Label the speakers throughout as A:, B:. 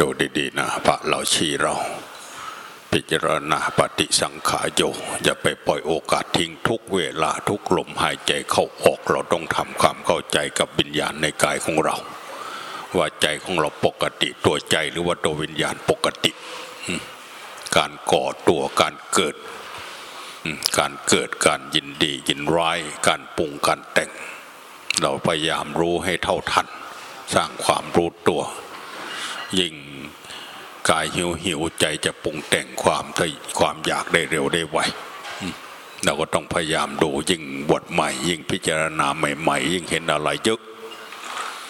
A: ดูดีๆนะพระเราชี้เรา พิจารณาปฏิสังขารโยอย่าไปปล่อยโอกาสทิ้งทุกเวลาทุกลมหายใจเข้าออกเราต้องทำความเข้าใจกับวิญญาณในกายของเรา ว่าใจของเราปกติตัวใจหรือว่าตัววิญญาณปกติ การก่อตัวการเกิด การเกิดการยินดียินร้าย การปรุงการแต่ง เราพยายามรู้ให้เท่าทัน สร้างความรู้ตัว ยิ่งกายหิวหิวใจจะปรุงแต่งความความอยากได้เร็วได้ไวเราก็ต้องพยายามดูยิ่งบทใหม่ ยิ่งพิจารณาใหม่ ๆ ยิ่งเห็นอะไรเยอะ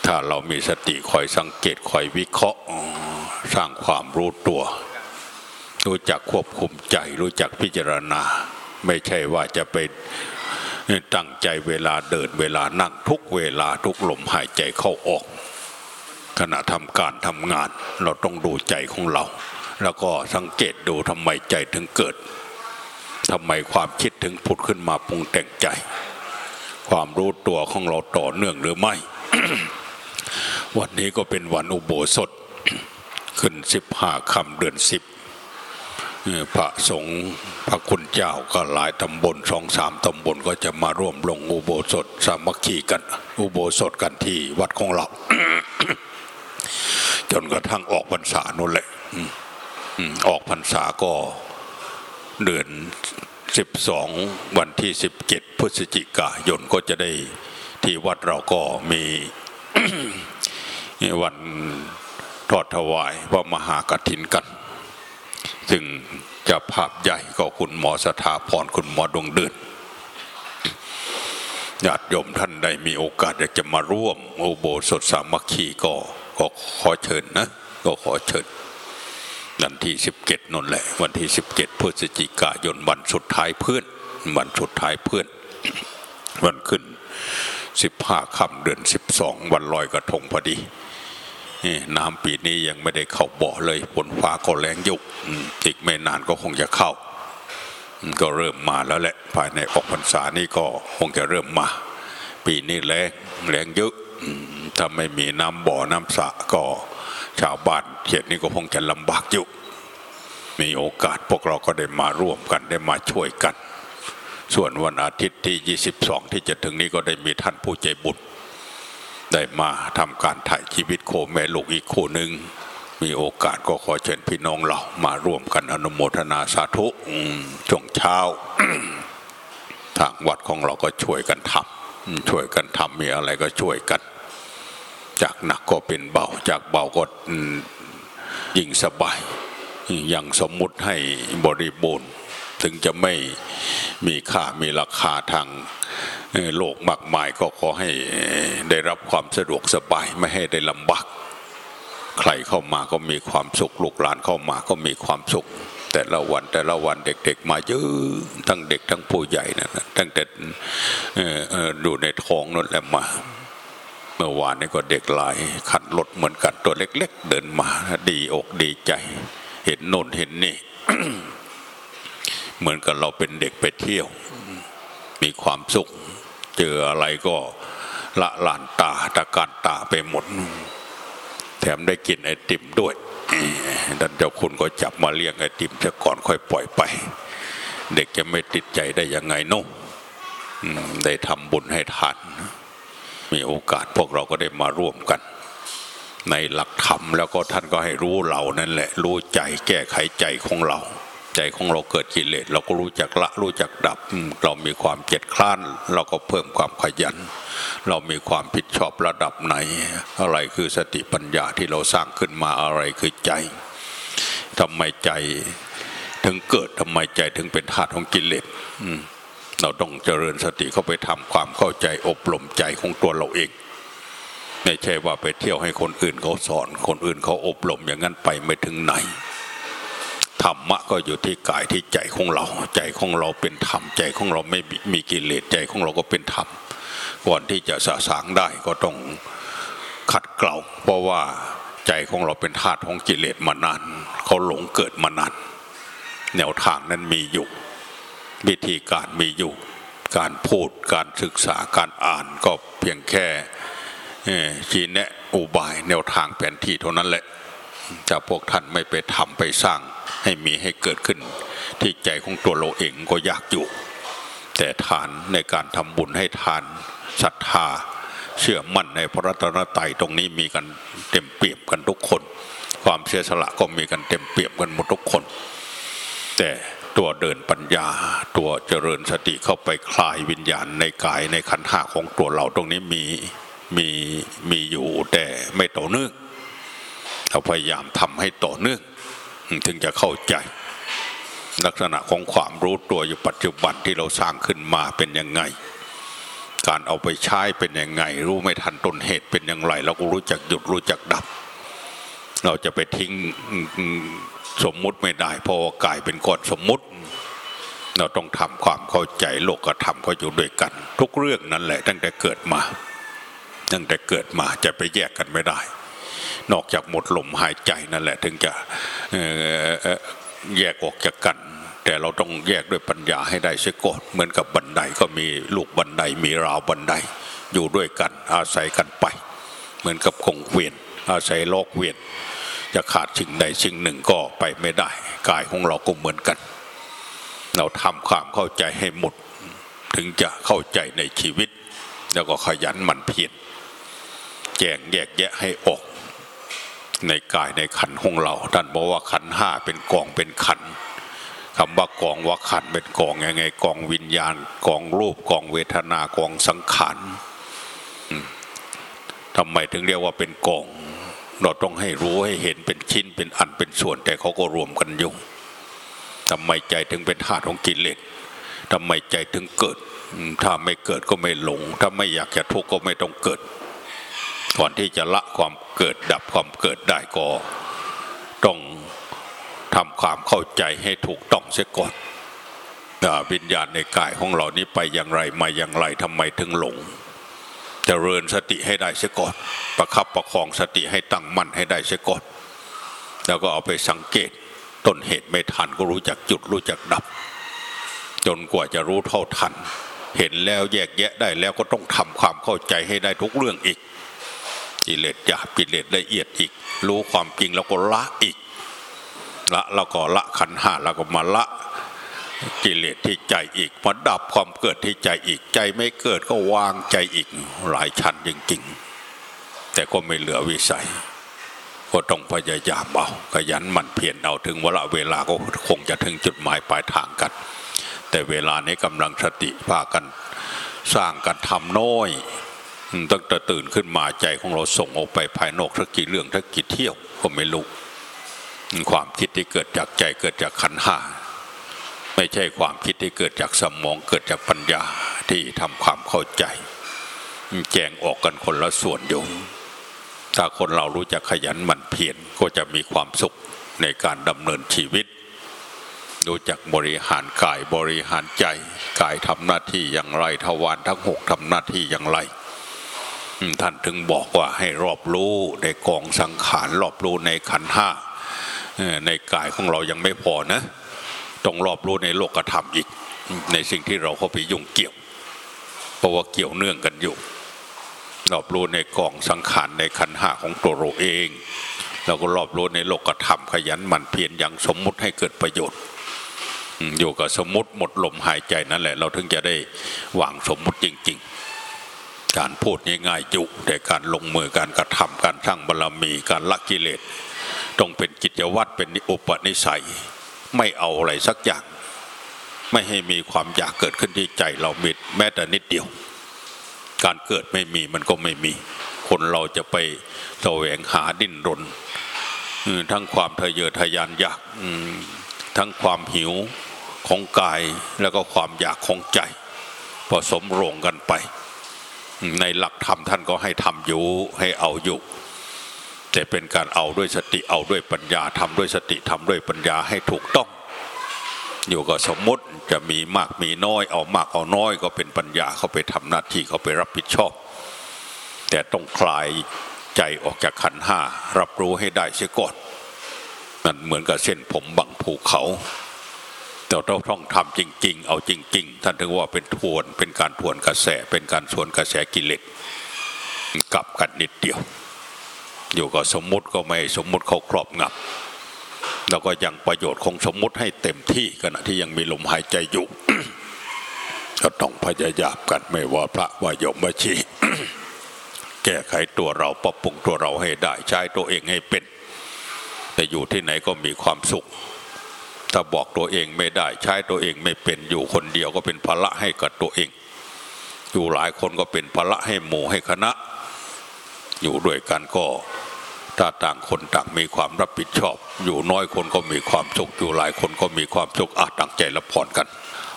A: ถ้าเรามีสติคอยสังเกตคอยวิเคราะห์สร้างความรู้ตัว รู้จักควบคุมใจ รู้จักพิจารณา ไม่ใช่ว่าจะไปตั้งใจเวลาเดินเวลานั่งทุกเวลาทุกลมหายใจเข้าออก ขณะทำการทำงาน เราต้องดูใจของเรา แล้วก็สังเกตดูทำไมใจถึงเกิดทำไมความคิดถึงผุดขึ้นมาปรุงแต่งใจ ความรู้ตัวของเราต่อเนื่องหรือไม่ วันนี้ก็เป็นวันอุโบสถ ขึ้นสิบห้าคำเดือนสิบพระสงฆ์พระคุณเจ้าก็หลายตำบลสองสามตำบลก็จะมาร่วมลงอุโบสถ สามัคคีกัน อุโบสถกันที่วัดของเรา จนกระทั่งออกพรรษานั่นแหละออกพรรษาก็เดือนสิบสองวันที่สิบเจ็ดพฤศจิกายนก็จะได้ที่วัดเราก็มีวันทอดถวายพระมหากฐินกัน ซึ่งจะภาพใหญ่ก็คุณหมอสถาพรคุณหมอดวงเดือนญาติโยมท่านใดมีโอกาสอยากจะมาร่วมโอโบสถสามัคคีก็ ก็ขอเชิญนะ ก็ขอเชิญวันที่สิบเจ็ดนนแหละ วันที่สิบเจ็ดพฤศจิกายนวันสุดท้ายเพื่อน วันสุดท้ายเพื่อน วันขึ้นสิบห้าค่ำเดือนสิบสองวันลอยกระทงพอดีน้ำปีนี้ยังไม่ได้เข้าบ่อเลยฝนฟ้าก็แรงยุกอีกไม่นานก็คงจะเข้า ก็เริ่มมาแล้วแหละ ภายในออกพรรษานี้ก็คงจะเริ่มมา ปีนี้แรงแรงเยอะ ถ้าไม่มีน้ำบ่อน้ำสระก็ชาวบ้านเขตนี้ก็คงจะลำบากอยู่ มีโอกาสพวกเราก็ได้มาร่วมกันได้มาช่วยกัน ส่วนวันอาทิตย์ที่ 22 ที่จะถึงนี้ก็ได้มีท่านผู้ใจบุญได้มาทำการถ่ายชีวิตโคแม่ลูกอีกคู่หนึ่งมีโอกาสก็ขอเชิญพี่น้องเรามาร่วมกันอนุโมทนาสาธุช่วงเช้า ทางวัดของเราก็ช่วยกันทำ ช่วยกันทำมีอะไรก็ช่วยกัน จากหนักก็เป็นเบา จากเบาก็ยิ่งสบายอย่างสมมุติให้บริบูรณ์ ถึงจะไม่มีค่ามีราคาทางโลกมากมายก็ขอให้ได้รับความสะดวกสบาย ไม่ให้ได้ลำบาก ใครเข้ามาก็มีความสุขลูกหลานเข้ามาก็มีความสุข แต่ละวันแต่ละวันเด็กๆ มาเยอะทั้งเด็กทั้งผู้ใหญ่นะตั้งแต่ดูในท้องนั่นแหละมา เมื่อวานนี้ก็เด็กหลายขัดรถเหมือนกันตัวเล็ก ๆ เดินมาดีอกดีใจ เห็นโน่นเห็นนี่ เหมือนกับเราเป็นเด็กไปเที่ยว มีความสุข เจออะไรก็ละลานตาตะการตาไปหมด แถมได้กินไอติมด้วย ดันเจ้าคุณก็จับมาเลี้ยงไอติมจะก่อนค่อยปล่อยไป เด็กจะไม่ติดใจได้ยังไงนุ่มได้ทำบุญให้ทาน มีโอกาสพวกเราก็ได้มาร่วมกัน ในหลักธรรมแล้วก็ท่านก็ให้รู้เรานั่นแหละ รู้ใจแก้ไขใจของเรา ใจของเราเกิดกิเลสเราก็รู้จักละรู้จักดับ เรามีความเจ็ดคล้าน เราก็เพิ่มความขยัน เรามีความผิดชอบระดับไหน อะไรคือสติปัญญาที่เราสร้างขึ้นมาอะไรคือใจทำไมใจถึงเกิดทำไมใจถึงเป็นธาตุของกิเลสเราต้องเจริญสติเข้าไปทำความเข้าใจอบรมใจของตัวเราเองไม่ใช่ว่าไปเที่ยวให้คนอื่นเขาสอน คนอื่นเขาอบรมอย่างนั้นไปไม่ถึงไหน ธรรมะก็อยู่ที่กายที่ใจของเรา ใจของเราเป็นธรรมใจของเราไม่มีกิเลสใจของเราก็เป็นธรรมก่อนที่จะสะสางได้ก็ต้องขัดเกลาเพราะว่าใจของเราเป็นธาตุของกิเลสมานานเขาหลงเกิดมานานแนวทางนั้นมีอยู่ วิธีการมีอยู่ การพูดการศึกษาการอ่านก็เพียงแค่ชี้แนะอุบายแนวทางแผนที่เท่านั้นแหละถ้าพวกท่านไม่ไปทำไปสร้าง ให้มีให้เกิดขึ้น ที่ใจของตัวเราเองก็ยากอยู่ แต่ทานในการทำบุญให้ทานศรัทธา เชื่อมั่นในพระรัตนตรัยตรงนี้มีกันเต็มเปี่ยมกันทุกคน ความเสียสละก็มีกันเต็มเปี่ยมกันหมดทุกคน แต่ตัวเดินปัญญาตัวเจริญสติเข้าไปคลายวิญญาณในกายในขันธ์ห้าของตัวเราตรงนี้มีมีมีอยู่แต่ไม่ต่อเนื่องเราพยายามทำให้ต่อเนื่อง ถึงจะเข้าใจ ลักษณะของความรู้ตัวอยู่ปัจจุบันที่เราสร้างขึ้นมาเป็นยังไง การเอาไปใช้เป็นยังไง รู้ไม่ทันต้นเหตุเป็นอย่างไร เราก็รู้จักหยุดรู้จักดับ เราจะไปทิ้งสมมุติไม่ได้เพราะว่ากายเป็นก้อนสมมุติ เราต้องทำความเข้าใจโลกธรรมก็อยู่ด้วยกัน ทุกเรื่องนั้นแหละตั้งแต่เกิดมา ตั้งแต่เกิดมาจะไปแยกกันไม่ได้ นอกจากหมดลมหายใจนั่นแหละถึงจะแยกออกจากกัน แต่เราต้องแยกด้วยปัญญาให้ได้เสียก่อนเหมือนกับบันไดก็มีลูกบันไดมีราวบันได อยู่ด้วยกันอาศัยกันไป เหมือนกับคงเวียนอาศัยโลกเวียนจะขาดสิ่งใดสิ่งหนึ่งก็ไปไม่ได้กายของเราก็เหมือนกัน เราทำความเข้าใจให้หมด ถึงจะเข้าใจในชีวิต แล้วก็ขยันหมั่นเพียรแจงแยกแยะให้ออก ในกายในขันของเรา ท่านบอกว่าขันห้าเป็นกองเป็นขันคำว่ากองว่าขันเป็นกองยังไงกองวิญญาณกองรูปกองเวทนากองสังขารทำไมถึงเรียกว่าเป็นกอง เราต้องให้รู้ให้เห็นเป็นชิ้นเป็นอันเป็นส่วน แต่เขาก็รวมกันอยู่ทำไมใจถึงเป็นธาตุของกิเลสทำไมใจถึงเกิด ถ้าไม่เกิดก็ไม่หลง ถ้าไม่อยากจะทุกข์ก็ไม่ต้องเกิด ก่อนที่จะละความเกิดดับความเกิดได้ก็ต้องทำความเข้าใจให้ถูกต้องเสียก่อนวิญญาณในกายของเรานี้ไปอย่างไรมาอย่างไรทำไมถึงหลงจเจริญสติให้ได้เสียก่อนประคับประคองสติให้ตั้งมั่นให้ได้เสียก่อนแล้วก็เอาไปสังเกตต้นเหตุไม่ทันก็รู้จักจุดรู้จักดับ จนกว่าจะรู้เท่าทัน เห็นแล้วแยกแยะได้แล้วก็ต้องทำความเข้าใจให้ได้ทุกเรื่องอีก กิเลสหยาบกิเลสละเอียดอีก รู้ความจริงแล้วก็ละอีก ละแล้วก็ละขันห้าแล้วก็มาละกิเลสที่ใจอีกมาดับความเกิดที่ใจอีกใจไม่เกิดก็วางใจอีกหลายชั้นจริงๆ แต่ก็ไม่เหลือวิสัย ก็ต้องพยายามเอาขยันหมั่นเพียรเอาถึงเวลาเวลาก็คงจะถึงจุดหมายปลายทางกัน แต่เวลานี้กำลังสติพากัน สร้างกันทำน้อย ตั้งแต่ตื่นขึ้นมาใจของเราส่งออกไปภายนอกทักกี่เรื่องทักกี่เที่ยวก็ไม่รู้ความคิดที่เกิดจากใจเกิดจากขันห้าไม่ใช่ความคิดที่เกิดจากสมองเกิดจากปัญญาที่ทำความเข้าใจ แจงออกกันคนละส่วนอยู่ถ้าคนเรารู้จักขยันหมั่นเพียรก็จะมีความสุขในการดำเนินชีวิต รู้จักบริหารกายบริหารใจ กายทำหน้าที่อย่างไรทวารทั้งหกทำหน้าที่อย่างไร ท่านถึงบอกว่าให้รอบรู้ในกองสังขารรอบรู้ในขันห้าในกายของเรายังไม่พอนะต้องรอบรู้ในโลกธรรมอีก ในสิ่งที่เราเข้าไปยุ่งเกี่ยว เพราะว่าเกี่ยวเนื่องกันอยู่ รอบรู้ในกองสังขารในขันห้าของตัวเราเอง เราก็รอบรู้ในโลกธรรมขยันหมั่นเพียรอย่างสมมุติให้เกิดประโยชน์อยู่กับสมมติหมดลมหายใจนั่นแหละ เราถึงจะได้วางสมมุติจริง ๆ การพูดง่ายๆจุแต่การลงมือการกระทำการสร้างบารรมีการละกิเลสต้องเป็นกิจวัตรเป็นอุปนิสัย ไม่เอาอะไรสักอย่าง ไม่ให้มีความอยากเกิดขึ้นที่ใจเรามิดแม้แต่นิดเดียว การเกิดไม่มีมันก็ไม่มี คนเราจะไปแสวงหาดิ้นรนทั้งความทะเยอทะยานอยากทั้งความหิวของกายแล้วก็ความอยากของใจผสมโรงกันไป ในหลักธรรมท่านก็ให้ทำอยู่ให้เอาอยู่แต่เป็นการเอาด้วยสติเอาด้วยปัญญาทำด้วยสติทำด้วยปัญญาให้ถูกต้อง อยู่กับสมมติจะมีมากมีน้อยเอามากเอาน้อย ก็เป็นปัญญาเขาไปทำหน้าที่เขาไปรับผิดชอบ แต่ต้องคลายใจออกจากขันห้ารับรู้ให้ได้เสียก่อนนั่นเหมือนกับเส้นผมบังภูเขา ต่เราต้องทำจริง ๆ เอาจริง ๆ ท่านถึงว่าเป็นทวนเป็นการทวนกระแสเป็นการสวนกระแสกิเลสกลับกันนิดเดียว อยู่กับสมมุติก็ไม่สมมุติเขาครอบงำแล้วก็ยังประโยชน์ของสมมุติให้เต็มที่ขณะที่ยังมีลมหายใจอยู่ก็ต้องพยายามกันไม่ว่าพระว่าโยมว่าชีแก้ไขตัวเราปรับปรุงตัวเราให้ได้ใช้ตัวเองให้เป็นแต่อยู่ที่ไหนก็มีความสุข ถ้าบอกตัวเองไม่ได้ใช้ตัวเองไม่เป็นอยู่คนเดียวก็เป็นภาระให้กับตัวเอง อยู่หลายคนก็เป็นภาระให้หมู่ให้คณะ อยู่ด้วยกันก็ถ้าต่างคนต่างมีความรับผิดชอบ อยู่น้อยคนก็มีความสุขอยู่หลายคนก็มีความสุขอาจตั้งใจรับพรกัน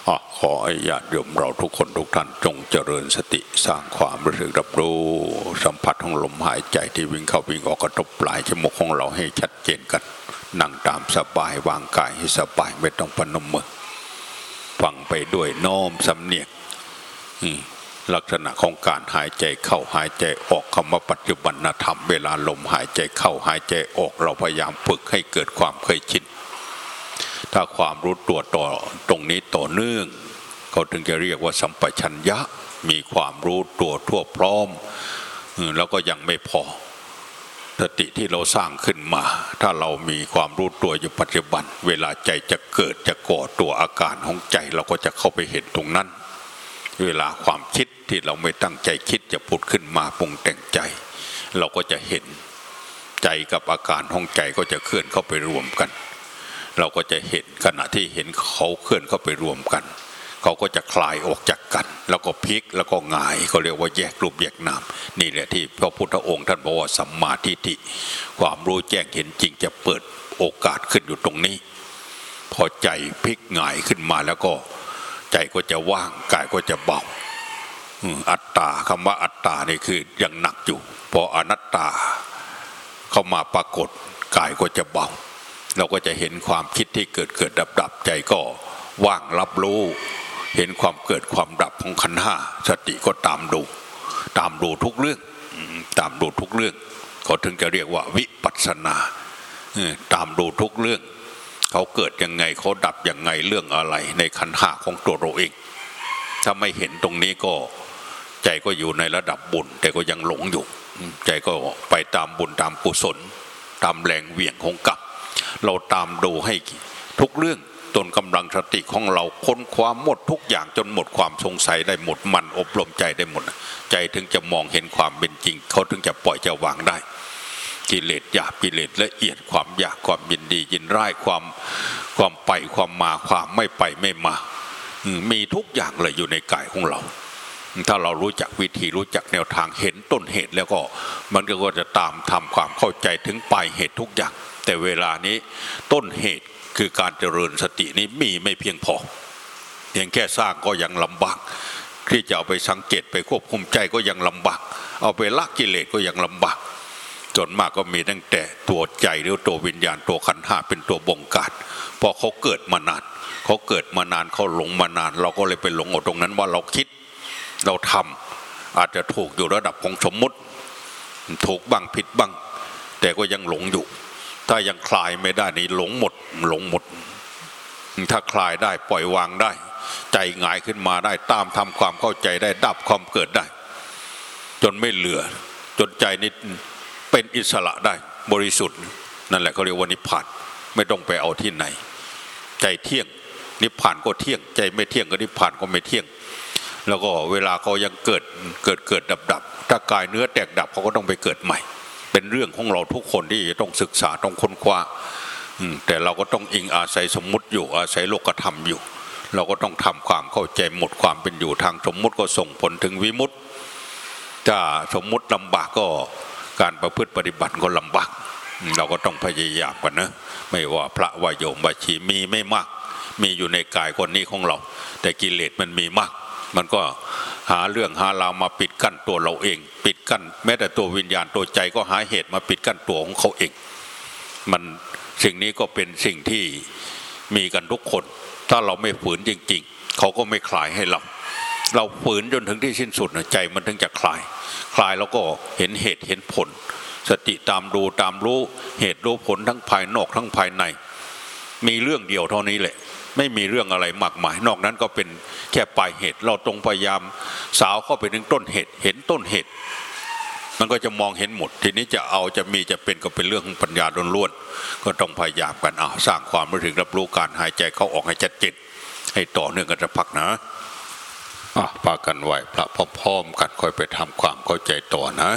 A: อขอให้ญาติโยมเราทุกคนทุกท่านจงเจริญสติสร้างความรู้สึกรับรู้ สัมผัสของลมหายใจที่วิ่งเข้าวิ่งออกกระทบปลายจมูกของเราให้ชัดเจนกัน นั่งตามสบายวางกายให้สบายไม่ต้องพนมมือฟังไปด้วยน้อมสำเนียกลักษณะของการหายใจเข้าหายใจออกคำว่าปัจจุบันธรรมเวลาลมหายใจเข้าหายใจออกเราพยายามฝึกให้เกิดความเคยชินถ้าความรู้ตัวต่อตรงนี้ต่อเนื่องเขาถึงจะเรียกว่าสัมปชัญญะมีความรู้ตัวทั่วพร้อมแล้วก็ยังไม่พอ สติที่เราสร้างขึ้นมา ถ้าเรามีความรู้ตัวอยู่ปัจจุบัน เวลาใจจะเกิดจะก่อตัวอาการของใจเราก็จะเข้าไปเห็นตรงนั้น เวลาความคิดที่เราไม่ตั้งใจคิดจะผุดขึ้นมาปรุงแต่งใจ เราก็จะเห็นใจกับอาการของใจก็จะเคลื่อนเข้าไปรวมกัน เราก็จะเห็นขณะที่เห็นเขาเคลื่อนเข้าไปรวมกัน เขาก็จะคลายออกจากกัน แล้วก็พลิกแล้วก็หงายเขาเรียกว่าแยกรูปแยกนามนี่แหละที่พระพุทธองค์ท่านบอกว่าสัมมาทิฏฐิความรู้แจ้งเห็นจริงจะเปิดโอกาสขึ้นอยู่ตรงนี้ พอใจพลิกหงายขึ้นมาแล้วก็ใจก็จะว่างกายก็จะเบาอัตตาคำว่าอัตตานี่คือยังหนักอยู่พออนัตตาเข้ามาปรากฏกายก็จะเบาเราก็จะเห็นความคิดที่เกิดเกิดดับดับใจก็ว่างรับรู้ เห็นความเกิดความดับของขันห้าสติก็ตามดู ตามดูทุกเรื่องตามดูทุกเรื่องเขาถึงจะเรียกว่าวิปัสสนาตามดูทุกเรื่อง เขาเกิดยังไงเขาดับยังไงเรื่องอะไร ในขันห้าของตัวเราเอง ถ้าไม่เห็นตรงนี้ก็ใจก็อยู่ในระดับบุญ แต่ก็ยังหลงอยู่ ใจก็ไปตามบุญตามกุศล ตามแรงเหวี่ยงของกรรมเราตามดูให้ทุกเรื่อง จนกำลังสติของเราค้นคว้าหมดทุกอย่างจนหมดความสงสัยได้หมดมันอบรมใจได้หมด ใจถึงจะมองเห็นความเป็นจริง เขาถึงจะปล่อยจะวางได้ กิเลสหยาบกิเลสละเอียดความอยากความยินดียินร้ายความความไปความมาความไม่ไปไม่มา มีทุกอย่างเลยอยู่ในกายของเรา ถ้าเรารู้จักวิธีรู้จักแนวทางเห็นต้นเหตุแล้วก็ มันก็จะตามทำความเข้าใจถึงปลายเหตุทุกอย่าง แต่เวลานี้ต้นเหตุ คือการเจริญสตินี้มีไม่เพียงพอเพียงแค่สร้างก็ยังลำบากที่จะเอาไปสังเกตไปควบคุมใจก็ยังลำบาก เอาไปละกิเลสก็ยังลำบากจนมากก็มีตั้งแต่ตัวใจหรือตัววิญญาณตัวขันห้าเป็นตัวบงการพอเขาเกิดมานานเขาเกิดมานานเขาหลงมานาน เราก็เลยไปหลงเอาตรงนั้นว่าเราคิดเราทำอาจจะถูกอยู่ระดับของสมมุติ ถูกบ้างผิดบ้าง แต่ก็ยังหลงอยู่ ถ้ายังคลายไม่ได้นี่หลงหมด หลงหมด ถ้าคลายได้ปล่อยวางได้ ใจหงายขึ้นมาได้ตามทำความเข้าใจได้ดับความเกิดได้ จนไม่เหลือ จนใจนี้เป็นอิสระได้บริสุทธิ์ นั่นแหละเขาเรียกว่านิพพานไม่ต้องไปเอาที่ไหน ใจเที่ยง นิพพานก็เที่ยง ใจไม่เที่ยงก็นิพพานก็ไม่เที่ยง แล้วก็เวลาเขายังเกิดเกิดเกิดดับดับถ้ากายเนื้อแตกดับเขาก็ต้องไปเกิดใหม่ เป็นเรื่องของเราทุกคนที่ต้องศึกษาต้องค้นคว้าแต่เราก็ต้องอิงอาศัยสมมุติอยู่อาศัยโลกธรรมอยู่ เราก็ต้องทำความเข้าใจหมดความเป็นอยู่ทางสมมุติก็ส่งผลถึงวิมุตติถ้าสมมุติลำบากก็การประพฤติปฏิบัติก็ลำบากเราก็ต้องพยายามกันนะไม่ว่าพระว่าโยมว่าชีมีไม่มาก มีอยู่ในกายคนนี้ของเรา แต่กิเลสมันมีมาก มันก็ หาเรื่องหาราวมาปิดกั้นตัวเราเอง ปิดกั้น แม้แต่ตัววิญญาณตัวใจก็หาเหตุมาปิดกั้นตัวของเขาเอง มันสิ่งนี้ก็เป็นสิ่งที่มีกันทุกคน ถ้าเราไม่ฝืนจริง ๆ เขาก็ไม่คลายให้เราเราฝืนจนถึงที่สิ้นสุดใจมันถึงจะคลาย คลายแล้วก็เห็นเหตุเห็นผล สติตามดูตามรู้เหตุรู้ผลทั้งภายนอกทั้งภายใน มีเรื่องเดียวเท่านี้แหละ ไม่มีเรื่องอะไรมากมาย นอกนั้นก็เป็นแค่ปลายเหตุ เราตรงพยายามสาวเข้าไปถึงต้นเหตุ เห็นต้นเหตุ มันก็จะมองเห็นหมด ทีนี้จะเอาจะมีจะเป็นก็เป็นเรื่องของปัญญาล้วนๆก็ต้องพยายามกันเอาสร้างความรู้ถึงรับรู้การหายใจเข้าออกให้ชัดเจนให้ต่อเนื่องกันสักพักนะอะพากันไหวพระพร้อมๆกันค่อยไปทำความเข้าใจต่อนะ